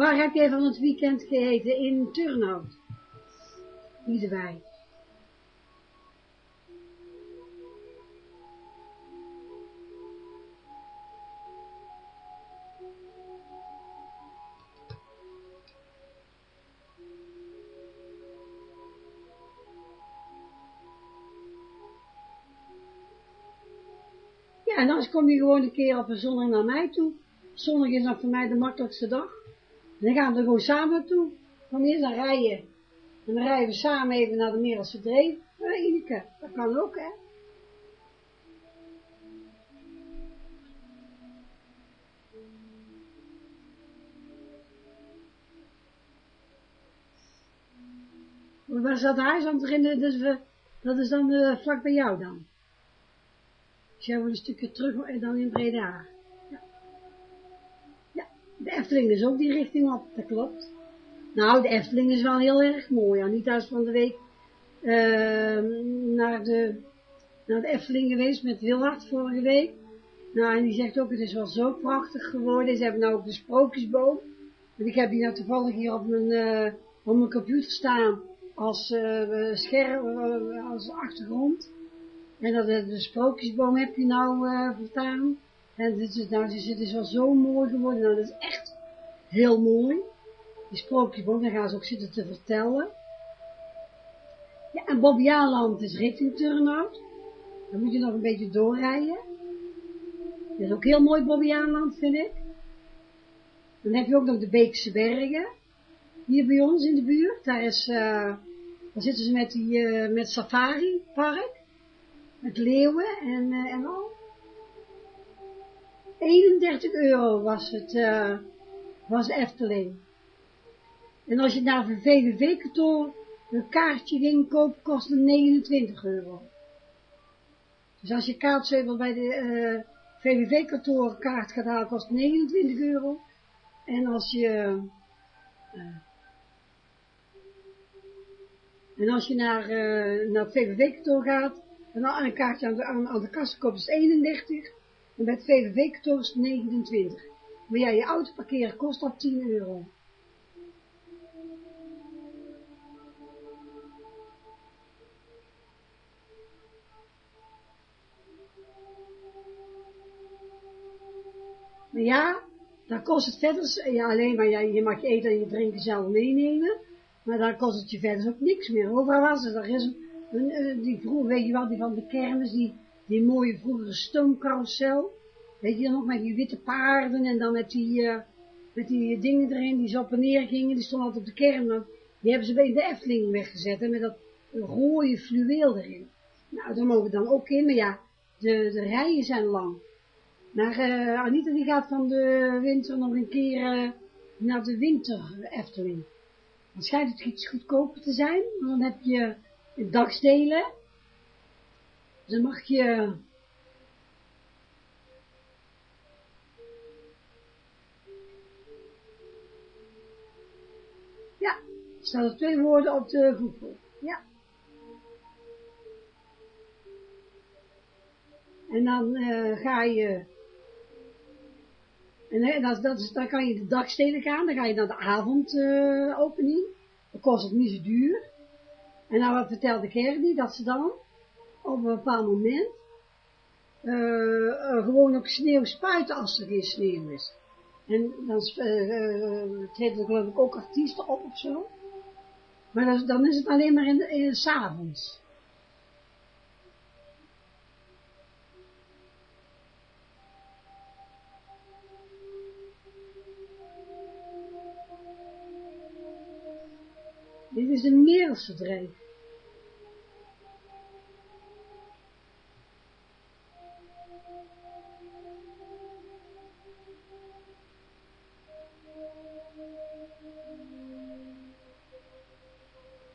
Waar heb jij van het weekend gegeten? In Turnhout. wij? Ja, en dan kom je gewoon een keer op een zondag naar mij toe. Zondag is dan voor mij de makkelijkste dag. Dan gaan we er gewoon samen toe. Kom eerst dan rijden. En dan rijden we samen even naar de Merelse Dreef. Uh, Ineke, dat kan ook, hè. Waar zat aan het rennen? Dus we, dat is dan uh, vlak bij jou dan. Dus jij een stukje terug en dan in Breda. De Efteling is ook die richting op, dat klopt. Nou, de Efteling is wel heel erg mooi. Anita is van de week uh, naar, de, naar de Efteling geweest met Willard vorige week. Nou, en die zegt ook, het is wel zo prachtig geworden. Ze hebben nou ook de sprookjesboom. En ik heb die nou toevallig hier op mijn, uh, op mijn computer staan als uh, scherm, uh, als achtergrond. En dat, de, sprookjesboom heb je nou vertaan. En dit is, nou, het is wel zo mooi geworden. Nou, dat is echt heel mooi. Die sprookjesboom, daar gaan ze ook zitten te vertellen. Ja, en Bobbejaanland is richting Turnhout. Dan moet je nog een beetje doorrijden. Dat is ook heel mooi Bobbejaanland, vind ik. Dan heb je ook nog de Beekse Bergen. Hier bij ons in de buurt. Daar is, uh, daar zitten ze met die, uh, met Safari Park. Met leeuwen en, uh, en al. 31 euro was het, uh, was de Efteling. En als je naar de VVV-kantoor een kaartje ging kopen, kostte 29 euro. Dus als je kaartzeuvel bij de uh, VVV-kantoor kaart gaat halen, kost 29 euro. En als je... Uh, en als je naar, naar het VVV-kantoor gaat, en dan een kaartje aan de, aan, aan de kassa koopt is 31, en bij is het 29. Maar ja, je auto parkeren kost al 10 euro. Maar ja, dan kost het verder, alleen maar, ja, je mag je eten en je drinken zelf meenemen, maar dan kost het je verder ook niks meer. Overal was het, er is een, eh, die vroeger, weet je wel, die van de kermis, die, die mooie vroegere stoomcarousel, weet je nog, met die witte paarden en dan met die, uh, met die dingen erin, die zo op en neer gingen, die stonden altijd op de kermis, die hebben ze bij de Efteling weggezet, met dat rode fluweel erin. Nou, daar mogen we dan ook in, maar ja, de, de rijen zijn lang. Maar uh, Anita die gaat van de winter nog een keer uh, naar de winter Efteling. Dan schijnt het iets goedkoper te zijn, want dan heb je dagstelen. Dan mag je Ja, staan er twee woorden op de Google. Ja. En dan uh, ga je en dat, dat is, dan kan je de dagsteden gaan, dan ga je naar de avondopening. Uh, dan kost het niet zo duur. En nou wat vertelde Gerdy, dat ze dan op een bepaald moment uh, uh, gewoon ook sneeuw spuiten als er geen sneeuw is. En dan uh, treden er geloof ik ook artiesten op of zo. Maar dan is het alleen maar in de, in de avonds. Dit is een merelsverdrijf.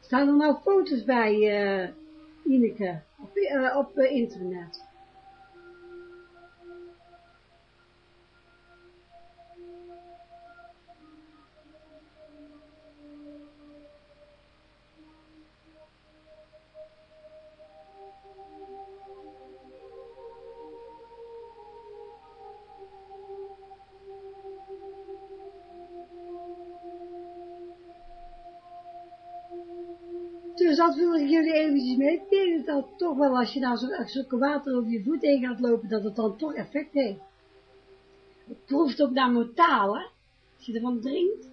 Staan er nou foto's bij, uh, Ineke, op, uh, op uh, internet? Jullie eventjes meedelen, dat toch wel als je nou zo'n zulke water over je voet heen gaat lopen, dat het dan toch effect heeft. Het proeft ook naar metaal, hè. Als je ervan drinkt,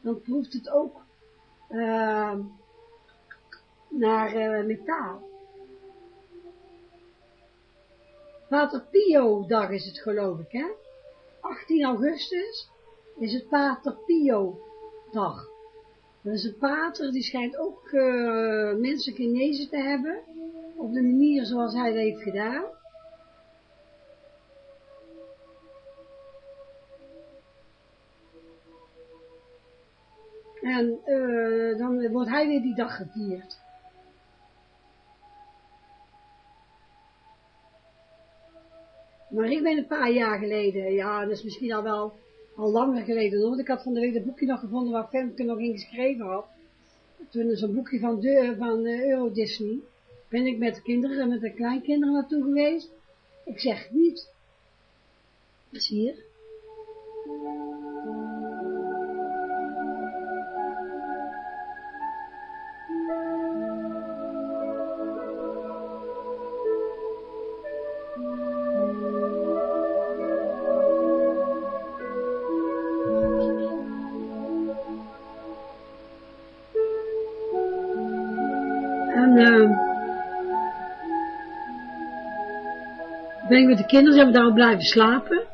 dan proeft het ook uh, naar uh, metaal. Pater Pio dag is het geloof ik, hè. 18 augustus is het Pater Dat is een pater, die schijnt ook uh, mensen genezen te hebben, op de manier zoals hij dat heeft gedaan. En uh, dan wordt hij weer die dag gevierd. Maar ik ben een paar jaar geleden, ja, dat is misschien al wel al langer geleden hoor. Ik had van de week een boekje nog gevonden waar Femke nog in geschreven had. Toen zo'n boekje van, de, van uh, Euro Disney. Ben ik met de kinderen, met de kleinkinderen naartoe geweest. Ik zeg niet. Dat ben ik met de kinderen, zijn we daar blijven slapen.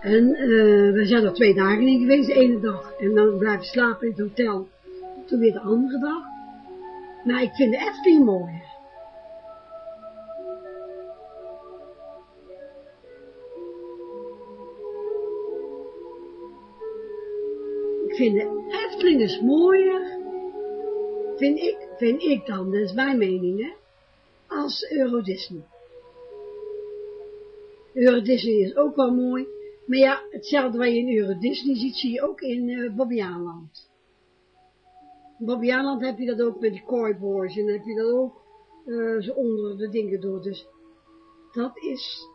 En uh, we zijn er twee dagen in geweest, de ene dag. En dan blijven slapen in het hotel. Toen weer de andere dag. Maar ik vind de Efteling mooier. Ik vind de Efteling is mooier. Vind ik, vind ik dan, dat is mijn mening, hè. Als Euro Disney. Euro Disney is ook wel mooi. Maar ja, hetzelfde wat je in Euro Disney ziet, zie je ook in uh, Bobbejaanland. In heb je dat ook met die boys en heb je dat ook uh, zo onder de dingen door. Dus dat is...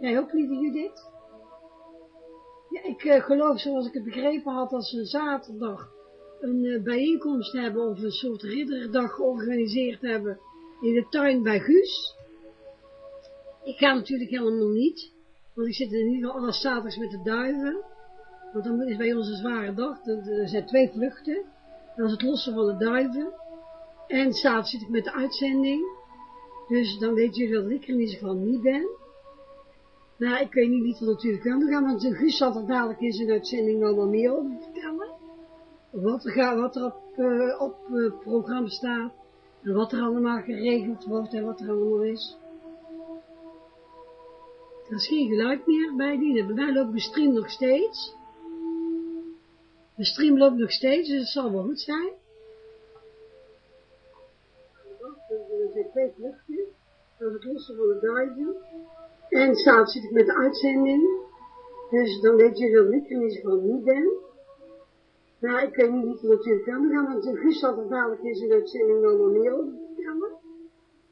Jij ook, lieve Judith? Ja, ik uh, geloof, zoals ik het begrepen had, als een zaterdag een uh, bijeenkomst hebben of een soort ridderdag georganiseerd hebben in de tuin bij Guus. Ik ga natuurlijk helemaal niet, want ik zit in ieder geval alle zaterdags met de duiven. Want dan is bij ons een zware dag, er zijn twee vluchten. Dat is het lossen van de duiven. En s'avonds zit ik met de uitzending. Dus dan weet jullie dat ik er ieder geval niet ben. Nou, ik weet niet wat natuurlijk wel gaan, want Guus zal er dadelijk in zijn uitzending wat meer over vertellen wat er, wat op, uh, op uh, programma staat, en wat er allemaal geregeld wordt en wat er allemaal is. Er is geen geluid meer bij die, bij mij loopt de stream nog steeds. De stream loopt nog steeds, dus het zal wel goed zijn. Er zijn twee dat is het lossen van de. En s'avonds zit ik met de uitzending, dus dan weet je dat ik geval niet ben. Nou, ik weet niet wie natuurlijk kan gaan, want Guus zal er dadelijk in zijn uitzending meer over vertellen.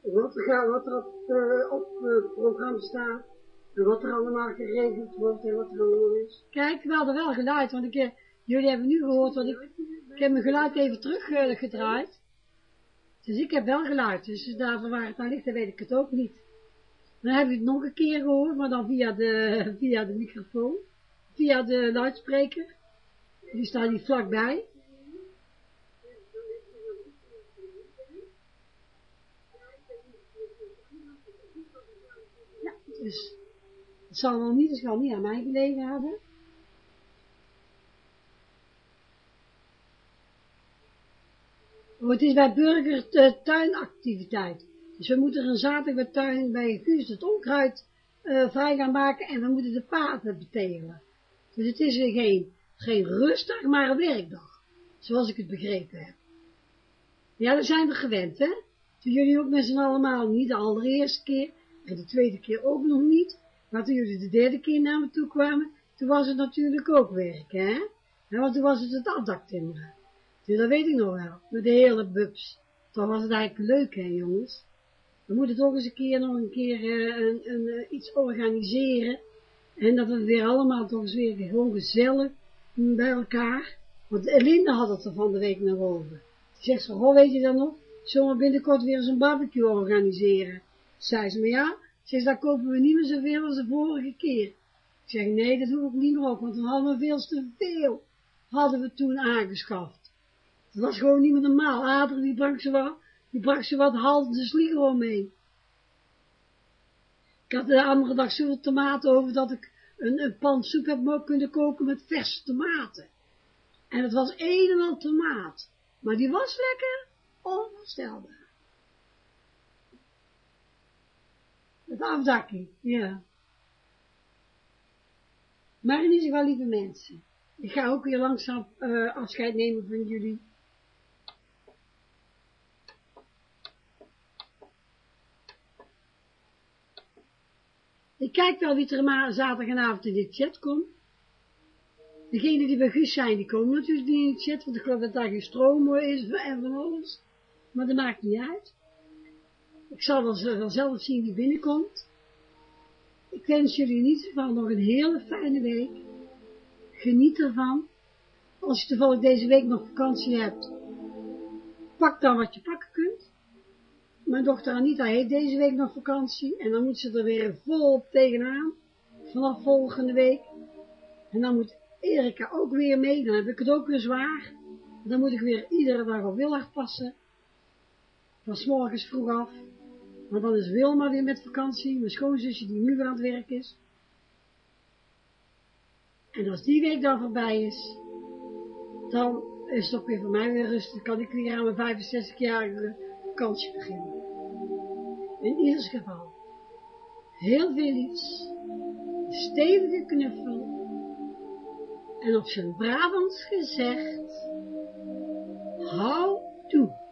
Wat er, wat er op, uh, op het programma staat. En wat er allemaal geregeld wordt en wat er allemaal is. Kijk, we hadden wel geluid, want ik, jullie hebben nu gehoord wat ik, ik heb mijn geluid even teruggedraaid. Dus ik heb wel geluid, dus daarvoor waar het aan ligt, dan weet ik het ook niet. Dan heb je het nog een keer gehoord, maar dan via de, via de microfoon, via de luidspreker. Die staan hier vlakbij. Ja, dus het zal wel niet, het zal niet aan mij gelegen hebben. Oh, het is bij burger tuinactiviteit. Dus we moeten een zaterdag tuin bij Guus het onkruid uh, vrij gaan maken en we moeten de paden betegelen. Dus het is geen geen rustdag, maar een werkdag. Zoals ik het begrepen heb. Ja, daar zijn we gewend, hè. Toen jullie ook met z'n allemaal niet de allereerste keer, en de tweede keer ook nog niet, maar toen jullie de derde keer naar me toe kwamen, toen was het natuurlijk ook werk, hè. Want toen was het het afdaktimmeren. Dus dat weet ik nog wel, met de hele bubs. Toen was het eigenlijk leuk, hè, jongens. We moeten toch eens een keer nog een keer uh, een, een, uh, iets organiseren En dat we weer allemaal toch eens weer gewoon gezellig bij elkaar. Want Linda had het er van de week naar over. Die zegt ze, goh, weet je dan nog? Zullen we binnenkort weer eens een barbecue organiseren? Zei ze, maar ja, ze dan kopen we niet meer zoveel als de vorige keer. Ik zeg, nee, dat hoef ik niet meer op, want dan hadden we veel te veel, hadden we toen aangeschaft. Dat was gewoon niet meer normaal. Adrie, die bracht ze wat, die bracht ze wat halve sligo mee. Ik had de andere dag zoveel tomaten over dat ik een, een pan soep heb kunnen koken met verse tomaten. En het was een en al tomaat. Maar die was lekker, onvoorstelbaar. Het afdakking, ja. Maar in ieder geval, lieve mensen, ik ga ook weer langzaam uh, afscheid nemen van jullie. Ik kijk wel wie er maar zaterdagavond in de chat komt. Degenen die bij zijn, die komen natuurlijk niet in de chat, want ik geloof dat daar geen stroom is en van alles. Maar dat maakt niet uit. Ik zal wel, wel zelf zien wie binnenkomt. Ik wens jullie in ieder geval nog een hele fijne week. Geniet ervan. Als je toevallig deze week nog vakantie hebt, pak dan wat je pakken kunt. Mijn dochter Anita heeft deze week nog vakantie en dan moet ze er weer volop tegenaan, vanaf volgende week. En dan moet Erika ook weer mee, dan heb ik het ook weer zwaar. Dan moet ik weer iedere dag op Willard passen, van s morgens vroeg af. Want dan is Wilma weer met vakantie, mijn schoonzusje die nu weer aan het werk is. En als die week dan voorbij is, dan is het ook weer voor mij weer rustig. kan ik weer aan mijn 65-jarige vakantie beginnen. In ieder geval, heel veel een stevige knuffel, en op zijn Brabants gezegd, hou toe.